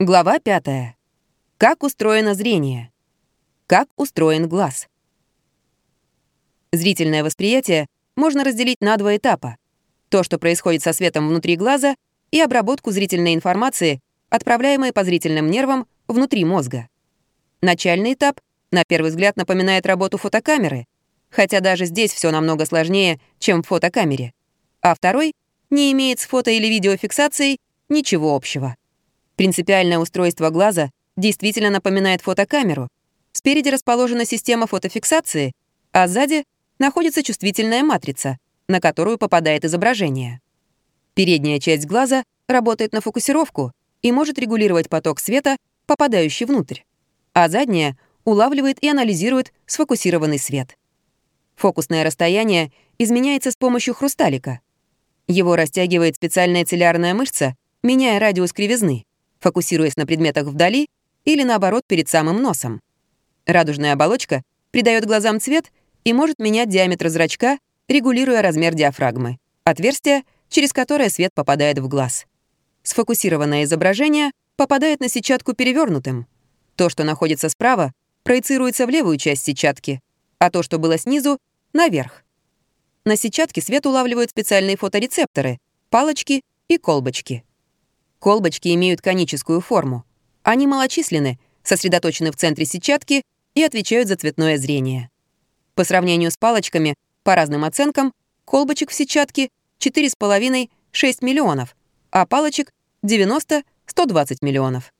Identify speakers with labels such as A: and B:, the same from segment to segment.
A: Глава 5. Как устроено зрение? Как устроен глаз? Зрительное восприятие можно разделить на два этапа. То, что происходит со светом внутри глаза, и обработку зрительной информации, отправляемой по зрительным нервам внутри мозга. Начальный этап, на первый взгляд, напоминает работу фотокамеры, хотя даже здесь все намного сложнее, чем в фотокамере. А второй не имеет с фото- или видеофиксацией ничего общего. Принципиальное устройство глаза действительно напоминает фотокамеру. Спереди расположена система фотофиксации, а сзади находится чувствительная матрица, на которую попадает изображение. Передняя часть глаза работает на фокусировку и может регулировать поток света, попадающий внутрь, а задняя улавливает и анализирует сфокусированный свет. Фокусное расстояние изменяется с помощью хрусталика. Его растягивает специальная целлярная мышца, меняя радиус кривизны фокусируясь на предметах вдали или, наоборот, перед самым носом. Радужная оболочка придает глазам цвет и может менять диаметр зрачка, регулируя размер диафрагмы, отверстие, через которое свет попадает в глаз. Сфокусированное изображение попадает на сетчатку перевернутым. То, что находится справа, проецируется в левую часть сетчатки, а то, что было снизу, — наверх. На сетчатке свет улавливают специальные фоторецепторы, палочки и колбочки. Колбочки имеют коническую форму. Они малочисленны, сосредоточены в центре сетчатки и отвечают за цветное зрение. По сравнению с палочками, по разным оценкам, колбочек в сетчатке 4,5-6 миллионов, а палочек 90-120 миллионов.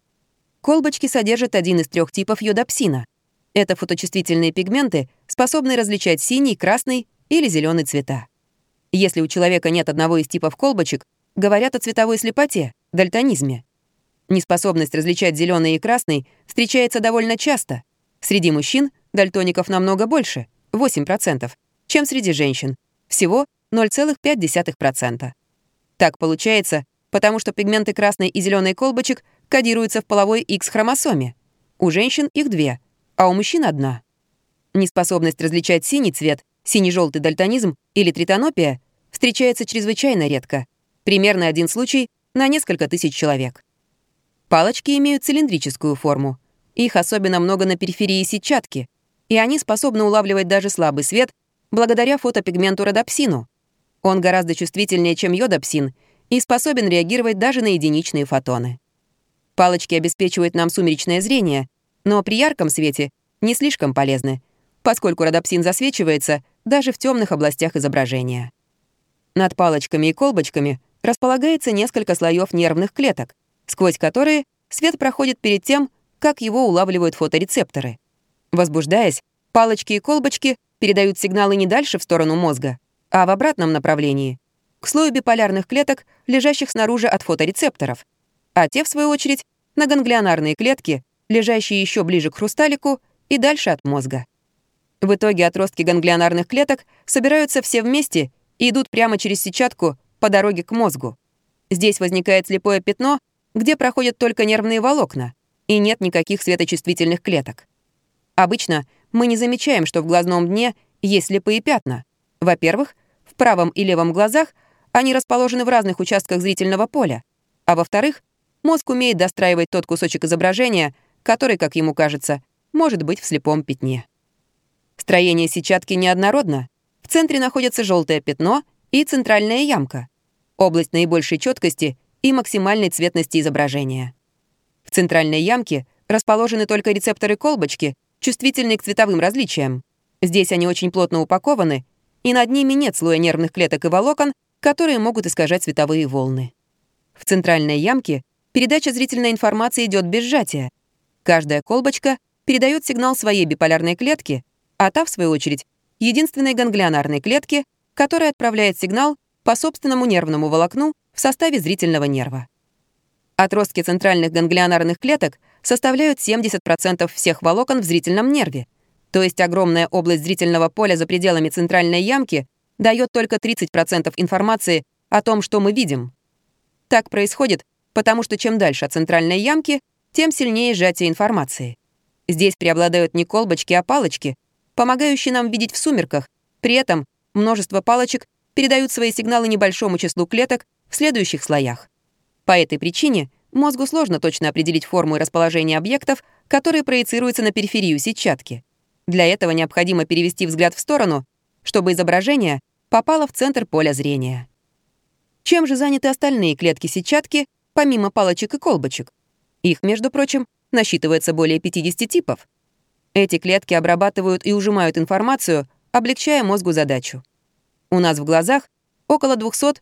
A: Колбочки содержат один из трех типов йодопсина. Это фоточувствительные пигменты, способные различать синий, красный или зеленый цвета. Если у человека нет одного из типов колбочек, говорят о цветовой слепоте, дальтонизме. Неспособность различать зеленый и красный встречается довольно часто. Среди мужчин дальтоников намного больше, 8%, чем среди женщин, всего 0,5%. Так получается, потому что пигменты красной и зеленой колбочек кодируются в половой X-хромосоме. У женщин их две, а у мужчин одна. Неспособность различать синий цвет, синий-желтый дальтонизм или тритонопия встречается чрезвычайно редко. Примерно один случай на несколько тысяч человек. Палочки имеют цилиндрическую форму. Их особенно много на периферии сетчатки, и они способны улавливать даже слабый свет благодаря фотопигменту родопсину. Он гораздо чувствительнее, чем йодопсин, и способен реагировать даже на единичные фотоны. Палочки обеспечивают нам сумеречное зрение, но при ярком свете не слишком полезны, поскольку родопсин засвечивается даже в темных областях изображения. Над палочками и колбочками располагается несколько слоев нервных клеток, сквозь которые свет проходит перед тем, как его улавливают фоторецепторы. Возбуждаясь, палочки и колбочки передают сигналы не дальше в сторону мозга, а в обратном направлении, к слою биполярных клеток, лежащих снаружи от фоторецепторов, а те, в свою очередь, на ганглионарные клетки, лежащие еще ближе к хрусталику и дальше от мозга. В итоге отростки ганглионарных клеток собираются все вместе и идут прямо через сетчатку по дороге к мозгу. Здесь возникает слепое пятно, где проходят только нервные волокна, и нет никаких светочувствительных клеток. Обычно мы не замечаем, что в глазном дне есть слепые пятна. Во-первых, в правом и левом глазах они расположены в разных участках зрительного поля, а во-вторых, мозг умеет достраивать тот кусочек изображения, который, как ему кажется, может быть в слепом пятне. Строение сетчатки неоднородно. В центре находится желтое пятно и центральная ямка, область наибольшей четкости и максимальной цветности изображения. В центральной ямке расположены только рецепторы колбочки, чувствительные к цветовым различиям. Здесь они очень плотно упакованы, и над ними нет слоя нервных клеток и волокон, которые могут искажать цветовые волны. В центральной ямке передача зрительной информации идет без сжатия. Каждая колбочка передает сигнал своей биполярной клетке, а та, в свою очередь, единственной ганглионарной клетке, которая отправляет сигнал по собственному нервному волокну в составе зрительного нерва. Отростки центральных ганглионарных клеток составляют 70% всех волокон в зрительном нерве, то есть огромная область зрительного поля за пределами центральной ямки дает только 30% информации о том, что мы видим. Так происходит, потому что чем дальше от центральной ямки, тем сильнее сжатие информации. Здесь преобладают не колбочки, а палочки, помогающие нам видеть в сумерках, при этом множество палочек передают свои сигналы небольшому числу клеток в следующих слоях. По этой причине мозгу сложно точно определить форму и расположение объектов, которые проецируются на периферию сетчатки. Для этого необходимо перевести взгляд в сторону, чтобы изображение попало в центр поля зрения. Чем же заняты остальные клетки сетчатки, помимо палочек и колбочек? Их, между прочим, насчитывается более 50 типов. Эти клетки обрабатывают и ужимают информацию, облегчая мозгу задачу. У нас в глазах около 200-250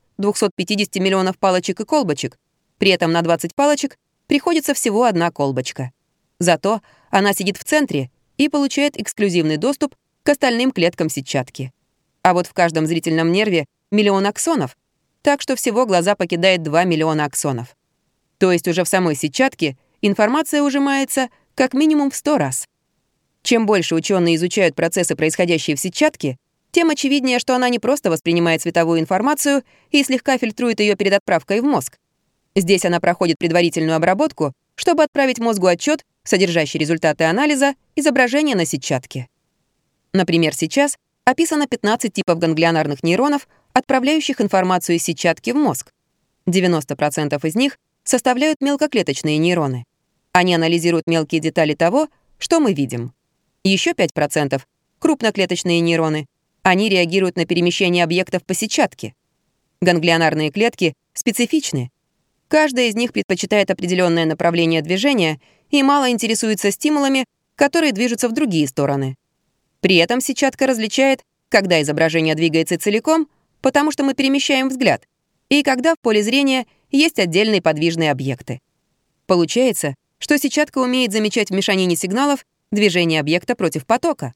A: миллионов палочек и колбочек, при этом на 20 палочек приходится всего одна колбочка. Зато она сидит в центре и получает эксклюзивный доступ к остальным клеткам сетчатки. А вот в каждом зрительном нерве миллион аксонов, так что всего глаза покидает 2 миллиона аксонов. То есть уже в самой сетчатке информация ужимается как минимум в 100 раз. Чем больше ученые изучают процессы, происходящие в сетчатке, тем очевиднее, что она не просто воспринимает цветовую информацию и слегка фильтрует ее перед отправкой в мозг. Здесь она проходит предварительную обработку, чтобы отправить мозгу отчет, содержащий результаты анализа изображения на сетчатке. Например, сейчас описано 15 типов ганглионарных нейронов, отправляющих информацию из сетчатки в мозг. 90% из них составляют мелкоклеточные нейроны. Они анализируют мелкие детали того, что мы видим. Еще 5% — крупноклеточные нейроны. Они реагируют на перемещение объектов по сетчатке. Ганглионарные клетки специфичны. Каждая из них предпочитает определенное направление движения и мало интересуется стимулами, которые движутся в другие стороны. При этом сетчатка различает, когда изображение двигается целиком, потому что мы перемещаем взгляд, и когда в поле зрения есть отдельные подвижные объекты. Получается, что сетчатка умеет замечать в мешанине сигналов движение объекта против потока.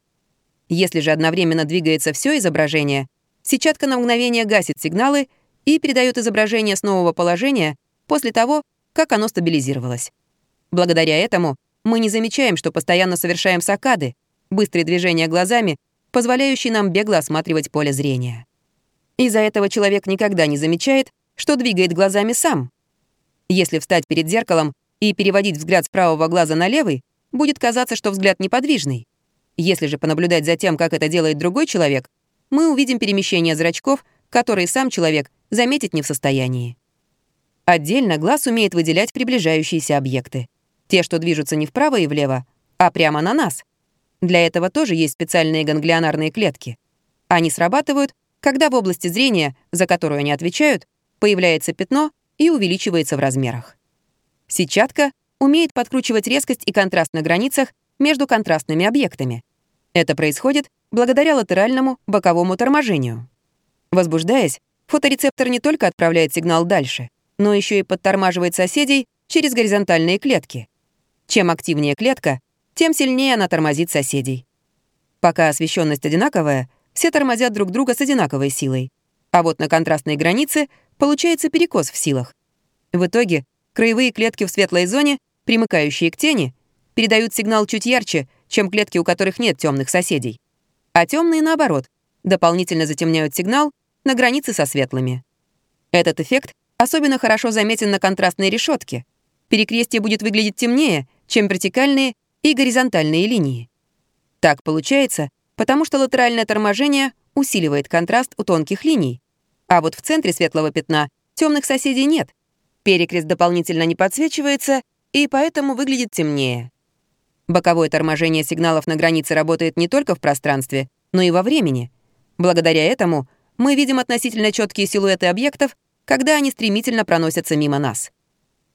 A: Если же одновременно двигается все изображение, сетчатка на мгновение гасит сигналы и передает изображение с нового положения после того, как оно стабилизировалось. Благодаря этому мы не замечаем, что постоянно совершаем сакады, быстрые движения глазами, позволяющие нам бегло осматривать поле зрения. Из-за этого человек никогда не замечает, что двигает глазами сам. Если встать перед зеркалом и переводить взгляд с правого глаза на левый, будет казаться, что взгляд неподвижный. Если же понаблюдать за тем, как это делает другой человек, мы увидим перемещение зрачков, которые сам человек заметить не в состоянии. Отдельно глаз умеет выделять приближающиеся объекты. Те, что движутся не вправо и влево, а прямо на нас. Для этого тоже есть специальные ганглионарные клетки. Они срабатывают, когда в области зрения, за которую они отвечают, появляется пятно и увеличивается в размерах. Сетчатка умеет подкручивать резкость и контраст на границах между контрастными объектами. Это происходит благодаря латеральному боковому торможению. Возбуждаясь, фоторецептор не только отправляет сигнал дальше, но еще и подтормаживает соседей через горизонтальные клетки. Чем активнее клетка, тем сильнее она тормозит соседей. Пока освещенность одинаковая, все тормозят друг друга с одинаковой силой. А вот на контрастной границе получается перекос в силах. В итоге краевые клетки в светлой зоне примыкающие к тени, передают сигнал чуть ярче, чем клетки, у которых нет темных соседей. А темные, наоборот, дополнительно затемняют сигнал на границе со светлыми. Этот эффект особенно хорошо заметен на контрастной решетке. Перекрестие будет выглядеть темнее, чем вертикальные и горизонтальные линии. Так получается, потому что латеральное торможение усиливает контраст у тонких линий, а вот в центре светлого пятна темных соседей нет. Перекрест дополнительно не подсвечивается, и поэтому выглядит темнее. Боковое торможение сигналов на границе работает не только в пространстве, но и во времени. Благодаря этому мы видим относительно четкие силуэты объектов, когда они стремительно проносятся мимо нас.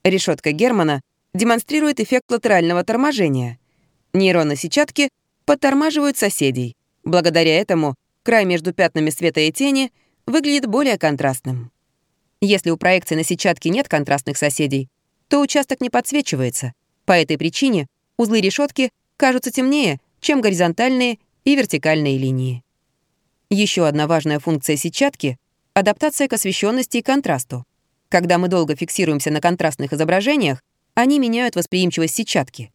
A: Решетка Германа демонстрирует эффект латерального торможения. Нейроны сетчатки подтормаживают соседей. Благодаря этому край между пятнами света и тени выглядит более контрастным. Если у проекции на сетчатке нет контрастных соседей, то участок не подсвечивается. По этой причине узлы решетки кажутся темнее, чем горизонтальные и вертикальные линии. Еще одна важная функция сетчатки — адаптация к освещенности и контрасту. Когда мы долго фиксируемся на контрастных изображениях, они меняют восприимчивость сетчатки.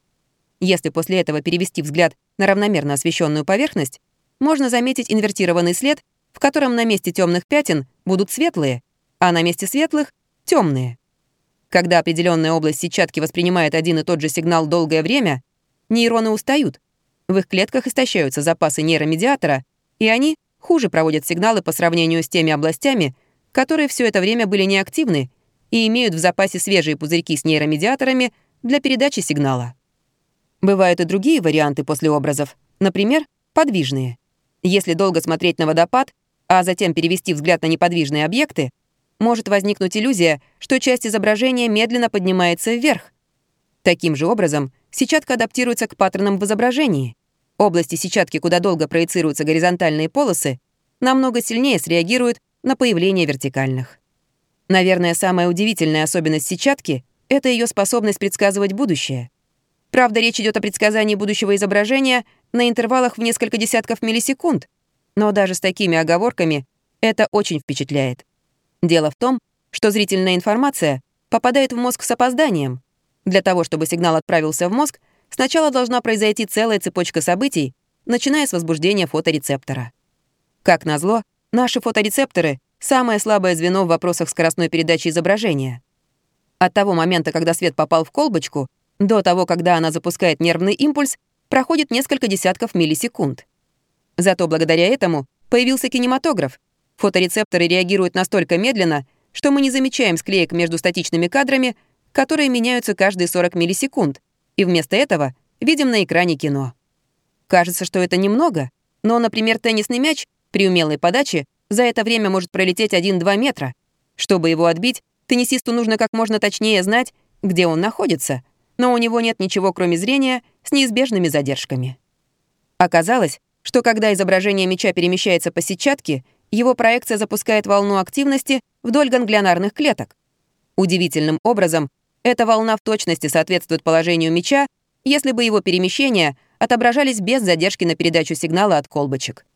A: Если после этого перевести взгляд на равномерно освещенную поверхность, можно заметить инвертированный след, в котором на месте темных пятен будут светлые, а на месте светлых — темные. Когда определенная область сетчатки воспринимает один и тот же сигнал долгое время, нейроны устают. В их клетках истощаются запасы нейромедиатора, и они хуже проводят сигналы по сравнению с теми областями, которые все это время были неактивны и имеют в запасе свежие пузырьки с нейромедиаторами для передачи сигнала. Бывают и другие варианты после образов, например, подвижные. Если долго смотреть на водопад, а затем перевести взгляд на неподвижные объекты, может возникнуть иллюзия, что часть изображения медленно поднимается вверх. Таким же образом, сетчатка адаптируется к паттернам в изображении. Области сетчатки, куда долго проецируются горизонтальные полосы, намного сильнее среагируют на появление вертикальных. Наверное, самая удивительная особенность сетчатки — это ее способность предсказывать будущее. Правда, речь идет о предсказании будущего изображения на интервалах в несколько десятков миллисекунд, но даже с такими оговорками это очень впечатляет. Дело в том, что зрительная информация попадает в мозг с опозданием. Для того, чтобы сигнал отправился в мозг, сначала должна произойти целая цепочка событий, начиная с возбуждения фоторецептора. Как назло, наши фоторецепторы — самое слабое звено в вопросах скоростной передачи изображения. От того момента, когда свет попал в колбочку, до того, когда она запускает нервный импульс, проходит несколько десятков миллисекунд. Зато благодаря этому появился кинематограф. Фоторецепторы реагируют настолько медленно, что мы не замечаем склеек между статичными кадрами, которые меняются каждые 40 миллисекунд, и вместо этого видим на экране кино. Кажется, что это немного, но, например, теннисный мяч при умелой подаче за это время может пролететь 1-2 метра. Чтобы его отбить, теннисисту нужно как можно точнее знать, где он находится — но у него нет ничего, кроме зрения, с неизбежными задержками. Оказалось, что когда изображение мяча перемещается по сетчатке, его проекция запускает волну активности вдоль ганглионарных клеток. Удивительным образом, эта волна в точности соответствует положению мяча, если бы его перемещения отображались без задержки на передачу сигнала от колбочек.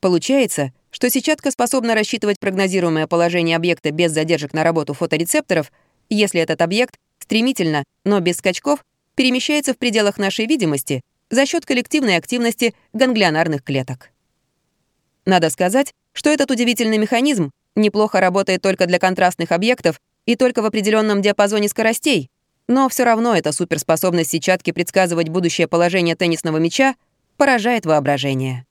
A: Получается, что сетчатка способна рассчитывать прогнозируемое положение объекта без задержек на работу фоторецепторов, если этот объект стремительно, но без скачков, перемещается в пределах нашей видимости за счет коллективной активности ганглионарных клеток. Надо сказать, что этот удивительный механизм неплохо работает только для контрастных объектов и только в определенном диапазоне скоростей, но все равно эта суперспособность сетчатки предсказывать будущее положение теннисного мяча поражает воображение.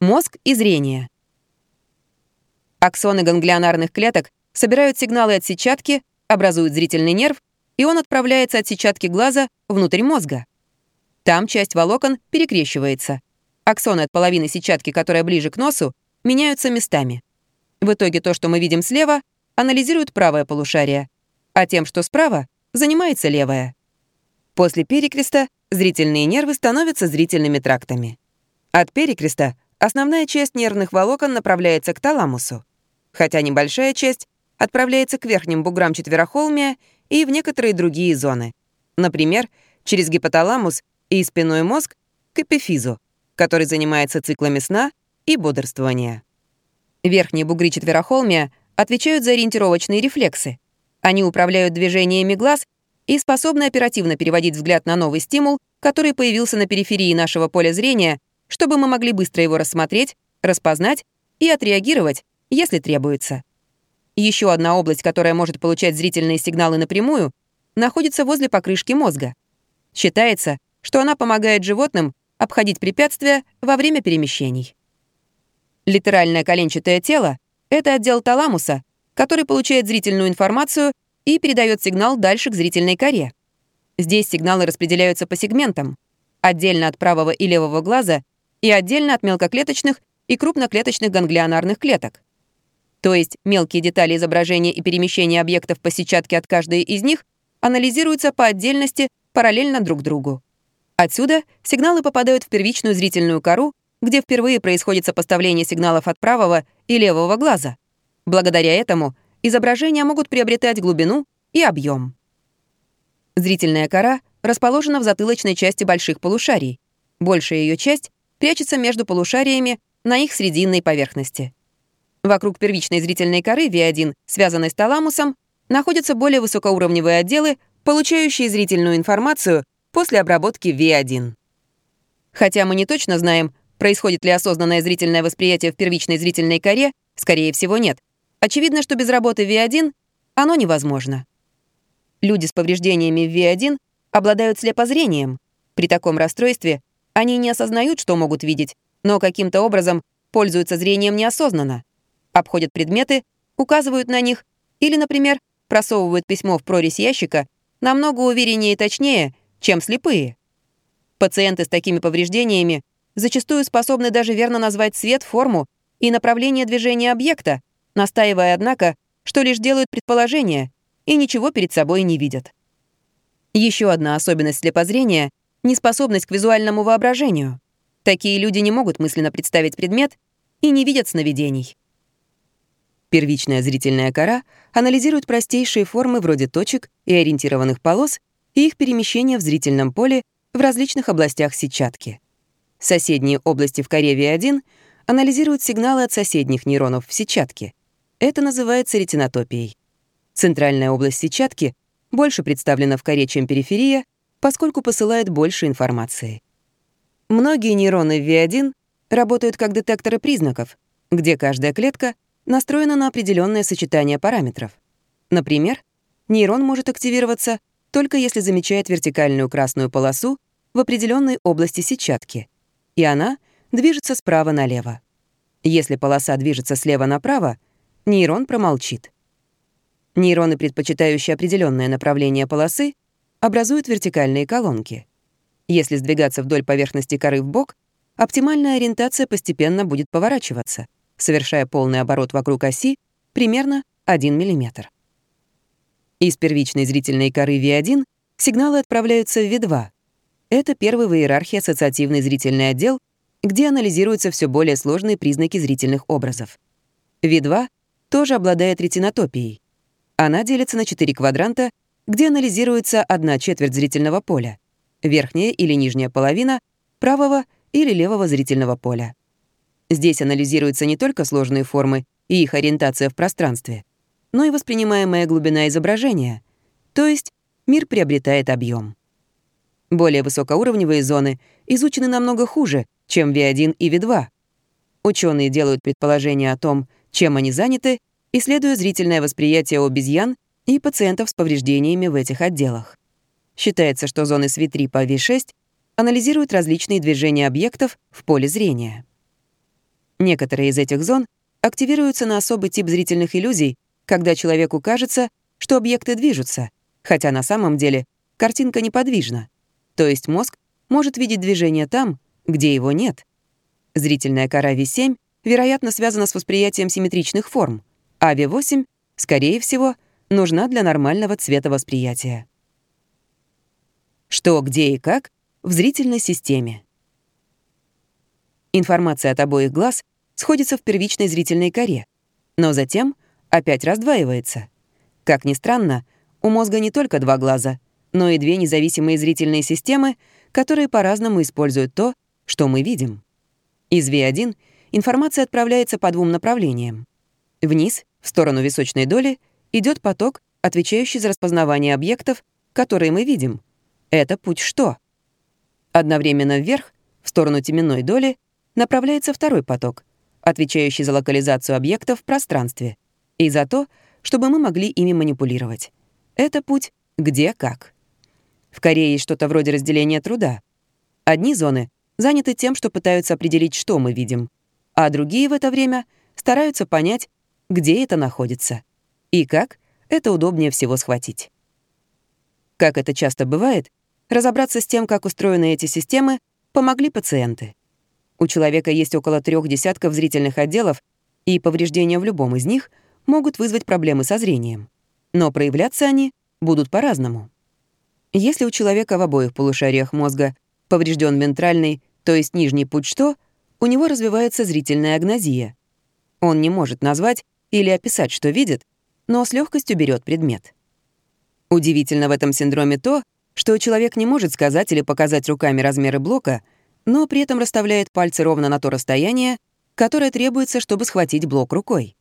A: Мозг и зрение. Аксоны ганглионарных клеток собирают сигналы от сетчатки образует зрительный нерв, и он отправляется от сетчатки глаза внутрь мозга. Там часть волокон перекрещивается. Аксоны от половины сетчатки, которая ближе к носу, меняются местами. В итоге то, что мы видим слева, анализирует правое полушарие, а тем, что справа, занимается левое. После перекреста зрительные нервы становятся зрительными трактами. От перекреста основная часть нервных волокон направляется к таламусу, хотя небольшая часть отправляется к верхним буграм четверохолмия и в некоторые другие зоны. Например, через гипоталамус и спинной мозг к эпифизу, который занимается циклами сна и бодрствования. Верхние бугры четверохолмия отвечают за ориентировочные рефлексы. Они управляют движениями глаз и способны оперативно переводить взгляд на новый стимул, который появился на периферии нашего поля зрения, чтобы мы могли быстро его рассмотреть, распознать и отреагировать, если требуется. Еще одна область, которая может получать зрительные сигналы напрямую, находится возле покрышки мозга. Считается, что она помогает животным обходить препятствия во время перемещений. Литеральное коленчатое тело — это отдел таламуса, который получает зрительную информацию и передает сигнал дальше к зрительной коре. Здесь сигналы распределяются по сегментам, отдельно от правого и левого глаза и отдельно от мелкоклеточных и крупноклеточных ганглионарных клеток. То есть мелкие детали изображения и перемещения объектов по сетчатке от каждой из них анализируются по отдельности параллельно друг другу. Отсюда сигналы попадают в первичную зрительную кору, где впервые происходит сопоставление сигналов от правого и левого глаза. Благодаря этому изображения могут приобретать глубину и объем. Зрительная кора расположена в затылочной части больших полушарий. Большая ее часть прячется между полушариями на их срединной поверхности. Вокруг первичной зрительной коры V1, связанной с таламусом, находятся более высокоуровневые отделы, получающие зрительную информацию после обработки V1. Хотя мы не точно знаем, происходит ли осознанное зрительное восприятие в первичной зрительной коре, скорее всего, нет. Очевидно, что без работы V1 оно невозможно. Люди с повреждениями в V1 обладают слепозрением. При таком расстройстве они не осознают, что могут видеть, но каким-то образом пользуются зрением неосознанно обходят предметы, указывают на них Или, например, просовывают письмо в прорезь ящика намного увереннее и точнее, чем слепые. Пациенты с такими повреждениями зачастую способны даже верно назвать цвет, форму и направление движения объекта, настаивая, однако, что лишь делают предположения и ничего перед собой не видят. Еще одна особенность слепозрения — неспособность к визуальному воображению. Такие люди не могут мысленно представить предмет и не видят сновидений. Первичная зрительная кора анализирует простейшие формы вроде точек и ориентированных полос и их перемещение в зрительном поле в различных областях сетчатки. Соседние области в коре V1 анализируют сигналы от соседних нейронов в сетчатке. Это называется ретинотопией. Центральная область сетчатки больше представлена в коре, чем периферия, поскольку посылает больше информации. Многие нейроны в V1 работают как детекторы признаков, где каждая клетка настроена на определенное сочетание параметров. Например, нейрон может активироваться только если замечает вертикальную красную полосу в определенной области сетчатки, и она движется справа налево. Если полоса движется слева направо, нейрон промолчит. Нейроны, предпочитающие определенное направление полосы, образуют вертикальные колонки. Если сдвигаться вдоль поверхности коры в бок, оптимальная ориентация постепенно будет поворачиваться, совершая полный оборот вокруг оси примерно 1 мм. Из первичной зрительной коры V1 сигналы отправляются в V2. Это первый в иерархии ассоциативный зрительный отдел, где анализируются все более сложные признаки зрительных образов. V2 тоже обладает ретинотопией. Она делится на четыре квадранта, где анализируется одна четверть зрительного поля, верхняя или нижняя половина правого или левого зрительного поля. Здесь анализируются не только сложные формы и их ориентация в пространстве, но и воспринимаемая глубина изображения, то есть мир приобретает объем. Более высокоуровневые зоны изучены намного хуже, чем V1 и V2. Ученые делают предположения о том, чем они заняты, исследуя зрительное восприятие обезьян и пациентов с повреждениями в этих отделах. Считается, что зоны с V3 по V6 анализируют различные движения объектов в поле зрения. Некоторые из этих зон активируются на особый тип зрительных иллюзий, когда человеку кажется, что объекты движутся, хотя на самом деле картинка неподвижна. То есть мозг может видеть движение там, где его нет. Зрительная кора V7, вероятно, связана с восприятием симметричных форм, а V8, скорее всего, нужна для нормального цветовосприятия. Что, где и как в зрительной системе. Информация от обоих глаз сходится в первичной зрительной коре, но затем — опять раздваивается. Как ни странно, у мозга не только два глаза, но и две независимые зрительные системы, которые по-разному используют то, что мы видим. Из V1 информация отправляется по двум направлениям. Вниз, в сторону височной доли, идет поток, отвечающий за распознавание объектов, которые мы видим. Это путь «что». Одновременно вверх, в сторону теменной доли, направляется второй поток, отвечающий за локализацию объектов в пространстве — и за то, чтобы мы могли ими манипулировать. Это путь где как. В Корее есть что-то вроде разделения труда. Одни зоны заняты тем, что пытаются определить, что мы видим, а другие в это время стараются понять, где это находится и как это удобнее всего схватить. Как это часто бывает, разобраться с тем, как устроены эти системы, помогли пациенты. У человека есть около трех десятков зрительных отделов, и повреждения в любом из них — могут вызвать проблемы со зрением. Но проявляться они будут по-разному. Если у человека в обоих полушариях мозга поврежден вентральный, то есть нижний путь что, у него развивается зрительная агнозия. Он не может назвать или описать, что видит, но с легкостью берет предмет. Удивительно в этом синдроме то, что человек не может сказать или показать руками размеры блока, но при этом расставляет пальцы ровно на то расстояние, которое требуется, чтобы схватить блок рукой.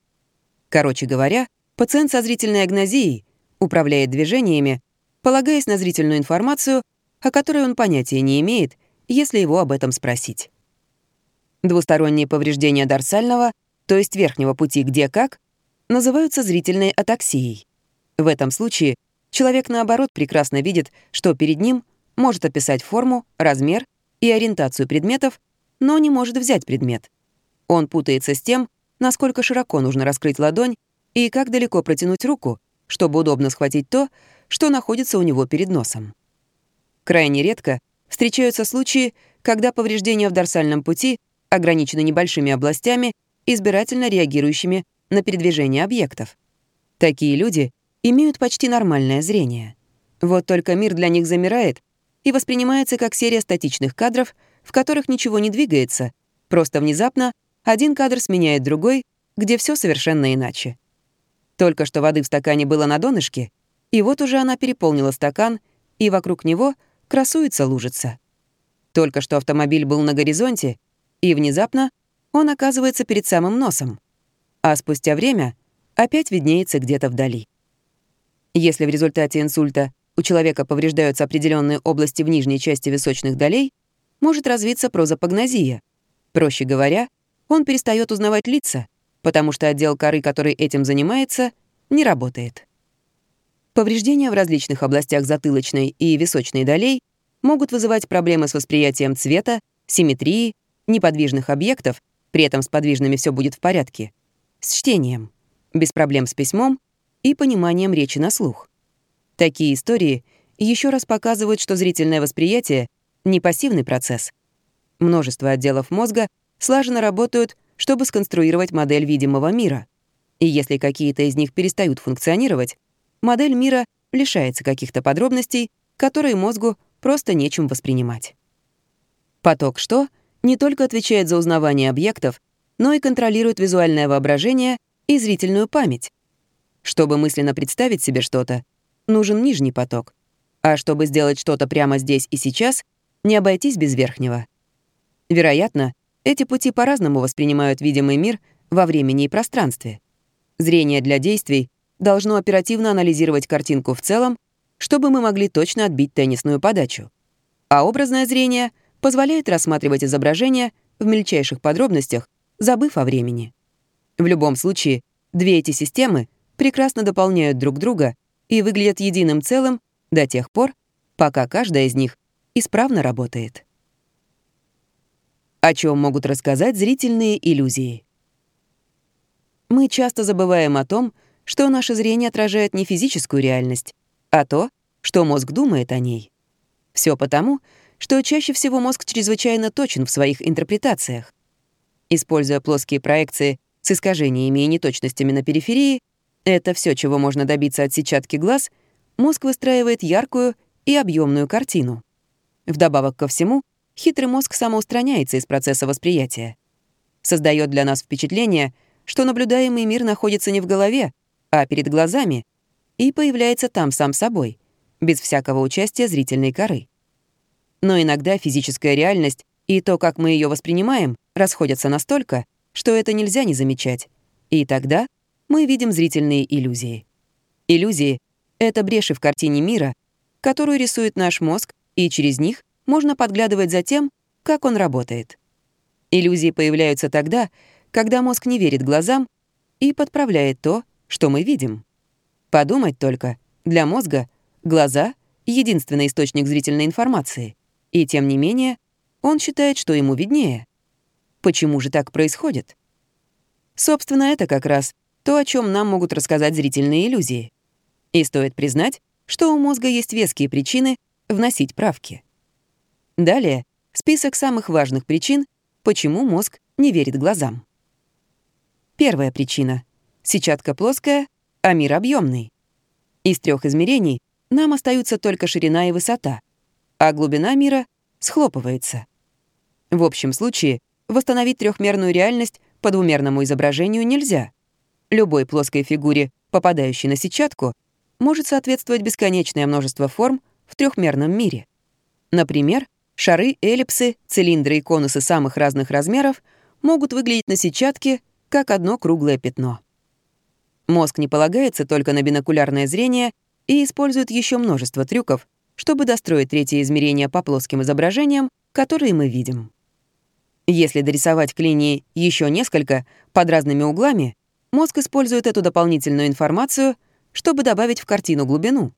A: Короче говоря, пациент со зрительной агнозией управляет движениями, полагаясь на зрительную информацию, о которой он понятия не имеет, если его об этом спросить. Двусторонние повреждения дорсального, то есть верхнего пути где как, называются зрительной атаксией. В этом случае человек, наоборот, прекрасно видит, что перед ним может описать форму, размер и ориентацию предметов, но не может взять предмет. Он путается с тем, насколько широко нужно раскрыть ладонь и как далеко протянуть руку, чтобы удобно схватить то, что находится у него перед носом. Крайне редко встречаются случаи, когда повреждения в дорсальном пути ограничены небольшими областями, избирательно реагирующими на передвижение объектов. Такие люди имеют почти нормальное зрение. Вот только мир для них замирает и воспринимается как серия статичных кадров, в которых ничего не двигается, просто внезапно один кадр сменяет другой, где все совершенно иначе. Только что воды в стакане было на донышке, и вот уже она переполнила стакан, и вокруг него красуется лужица. Только что автомобиль был на горизонте, и внезапно он оказывается перед самым носом, а спустя время опять виднеется где-то вдали. Если в результате инсульта у человека повреждаются определенные области в нижней части височных долей, может развиться прозапагнозия. Проще говоря, он перестает узнавать лица, потому что отдел коры, который этим занимается, не работает. Повреждения в различных областях затылочной и височной долей могут вызывать проблемы с восприятием цвета, симметрии, неподвижных объектов, при этом с подвижными все будет в порядке, с чтением, без проблем с письмом и пониманием речи на слух. Такие истории еще раз показывают, что зрительное восприятие — не пассивный процесс. Множество отделов мозга слаженно работают, чтобы сконструировать модель видимого мира. И если какие-то из них перестают функционировать, модель мира лишается каких-то подробностей, которые мозгу просто нечем воспринимать. Поток «что» не только отвечает за узнавание объектов, но и контролирует визуальное воображение и зрительную память. Чтобы мысленно представить себе что-то, нужен нижний поток. А чтобы сделать что-то прямо здесь и сейчас, не обойтись без верхнего. Вероятно, эти пути по-разному воспринимают видимый мир во времени и пространстве. Зрение для действий должно оперативно анализировать картинку в целом, чтобы мы могли точно отбить теннисную подачу. А образное зрение позволяет рассматривать изображение в мельчайших подробностях, забыв о времени. В любом случае, две эти системы прекрасно дополняют друг друга и выглядят единым целым до тех пор, пока каждая из них исправно работает. О чем могут рассказать зрительные иллюзии? Мы часто забываем о том, что наше зрение отражает не физическую реальность, а то, что мозг думает о ней. Все потому, что чаще всего мозг чрезвычайно точен в своих интерпретациях. Используя плоские проекции с искажениями и неточностями на периферии, это все, чего можно добиться от сетчатки глаз, мозг выстраивает яркую и объемную картину. Вдобавок ко всему, хитрый мозг самоустраняется из процесса восприятия. Создает для нас впечатление, что наблюдаемый мир находится не в голове, а перед глазами, и появляется там сам собой, без всякого участия зрительной коры. Но иногда физическая реальность и то, как мы ее воспринимаем, расходятся настолько, что это нельзя не замечать. И тогда мы видим зрительные иллюзии. Иллюзии — это бреши в картине мира, которую рисует наш мозг, и через них можно подглядывать за тем, как он работает. Иллюзии появляются тогда, когда мозг не верит глазам и подправляет то, что мы видим. Подумать только, для мозга глаза — единственный источник зрительной информации, и тем не менее он считает, что ему виднее. Почему же так происходит? Собственно, это как раз — то, о чем нам могут рассказать зрительные иллюзии. И стоит признать, что у мозга есть веские причины вносить правки. Далее список самых важных причин, почему мозг не верит глазам. Первая причина. Сетчатка плоская, а мир объемный. Из трех измерений нам остаются только ширина и высота, а глубина мира схлопывается. В общем случае восстановить трехмерную реальность по двумерному изображению нельзя — Любой плоской фигуре, попадающей на сетчатку, может соответствовать бесконечное множество форм в трехмерном мире. Например, шары, эллипсы, цилиндры и конусы самых разных размеров могут выглядеть на сетчатке как одно круглое пятно. Мозг не полагается только на бинокулярное зрение и использует еще множество трюков, чтобы достроить третье измерение по плоским изображениям, которые мы видим. Если дорисовать к линии еще несколько под разными углами, Мозг использует эту дополнительную информацию, чтобы добавить в картину глубину,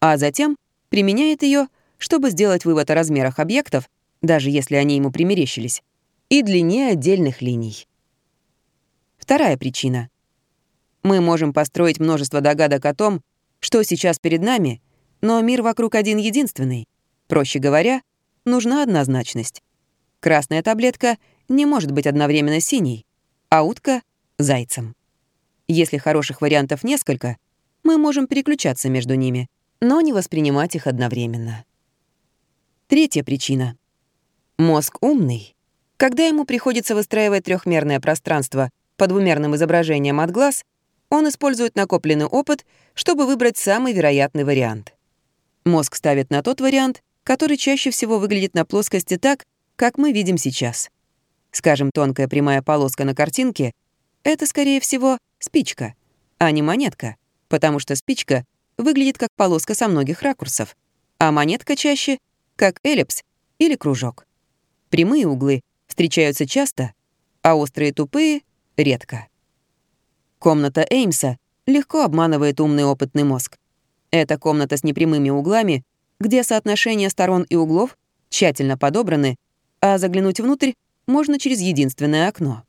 A: а затем применяет ее, чтобы сделать вывод о размерах объектов, даже если они ему примерещились, и длине отдельных линий. Вторая причина. Мы можем построить множество догадок о том, что сейчас перед нами, но мир вокруг один единственный. Проще говоря, нужна однозначность. Красная таблетка не может быть одновременно синей, а утка — зайцем. Если хороших вариантов несколько, мы можем переключаться между ними, но не воспринимать их одновременно. Третья причина. Мозг умный. Когда ему приходится выстраивать трехмерное пространство по двумерным изображениям от глаз, он использует накопленный опыт, чтобы выбрать самый вероятный вариант. Мозг ставит на тот вариант, который чаще всего выглядит на плоскости так, как мы видим сейчас. Скажем, тонкая прямая полоска на картинке — это, скорее всего, спичка, а не монетка, потому что спичка выглядит как полоска со многих ракурсов, а монетка чаще — как эллипс или кружок. Прямые углы встречаются часто, а острые тупые — редко. Комната Эймса легко обманывает умный опытный мозг. Это комната с непрямыми углами, где соотношение сторон и углов тщательно подобраны, а заглянуть внутрь можно через единственное окно.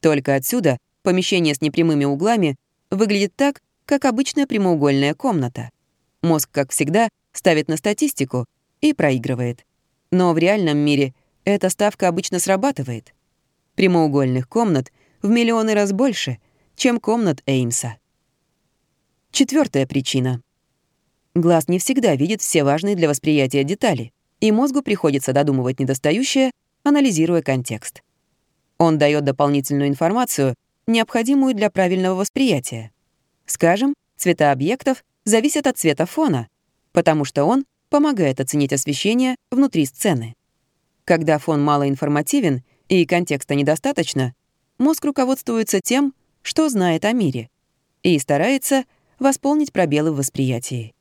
A: Только отсюда помещение с непрямыми углами выглядит так, как обычная прямоугольная комната. Мозг, как всегда, ставит на статистику и проигрывает. Но в реальном мире эта ставка обычно срабатывает. Прямоугольных комнат в миллионы раз больше, чем комнат Эймса. Четвертая причина. Глаз не всегда видит все важные для восприятия детали, и мозгу приходится додумывать недостающее, анализируя контекст. Он дает дополнительную информацию, необходимую для правильного восприятия. Скажем, цвета объектов зависят от цвета фона, потому что он помогает оценить освещение внутри сцены. Когда фон малоинформативен и контекста недостаточно, мозг руководствуется тем, что знает о мире, и старается восполнить пробелы в восприятии.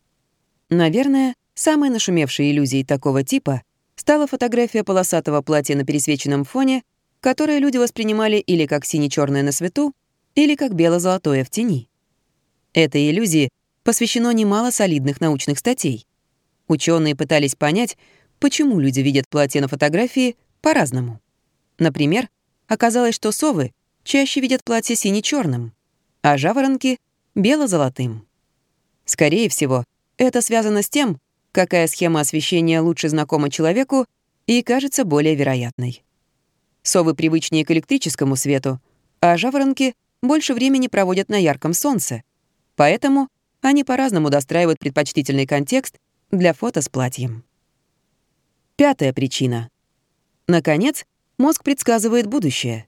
A: Наверное, самой нашумевшей иллюзией такого типа стала фотография полосатого платья на пересвеченном фоне, которое люди воспринимали или как сине черное на свету, или как бело-золотое в тени. Этой иллюзии посвящено немало солидных научных статей. Ученые пытались понять, почему люди видят платье на фотографии по-разному. Например, оказалось, что совы чаще видят платье сине черным а жаворонки — бело-золотым. Скорее всего, это связано с тем, какая схема освещения лучше знакома человеку и кажется более вероятной. Совы привычнее к электрическому свету, а жаворонки больше времени проводят на ярком солнце, поэтому они по-разному достраивают предпочтительный контекст для фото с платьем. Пятая причина. Наконец, мозг предсказывает будущее.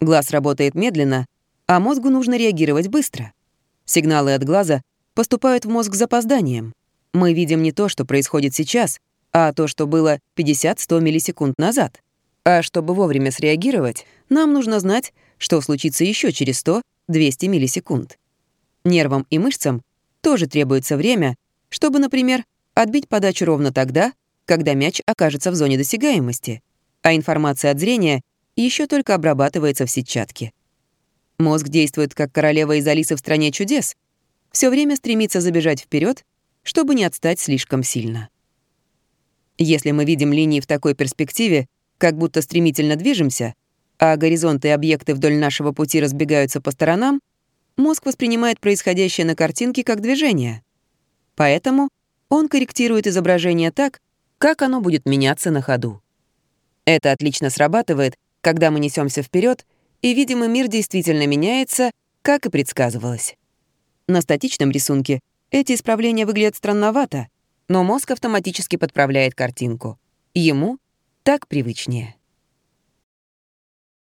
A: Глаз работает медленно, а мозгу нужно реагировать быстро. Сигналы от глаза поступают в мозг с запозданием. Мы видим не то, что происходит сейчас, а то, что было 50-100 миллисекунд назад. А чтобы вовремя среагировать, нам нужно знать, что случится еще через 100-200 миллисекунд. Нервам и мышцам тоже требуется время, чтобы, например, отбить подачу ровно тогда, когда мяч окажется в зоне досягаемости, а информация от зрения еще только обрабатывается в сетчатке. Мозг действует как королева из Алисы в «Стране чудес». Все время стремится забежать вперед, чтобы не отстать слишком сильно. Если мы видим линии в такой перспективе, как будто стремительно движемся, а горизонты и объекты вдоль нашего пути разбегаются по сторонам, мозг воспринимает происходящее на картинке как движение. Поэтому он корректирует изображение так, как оно будет меняться на ходу. Это отлично срабатывает, когда мы несемся вперед и, видимо, мир действительно меняется, как и предсказывалось. На статичном рисунке эти исправления выглядят странновато, но мозг автоматически подправляет картинку. Ему так привычнее.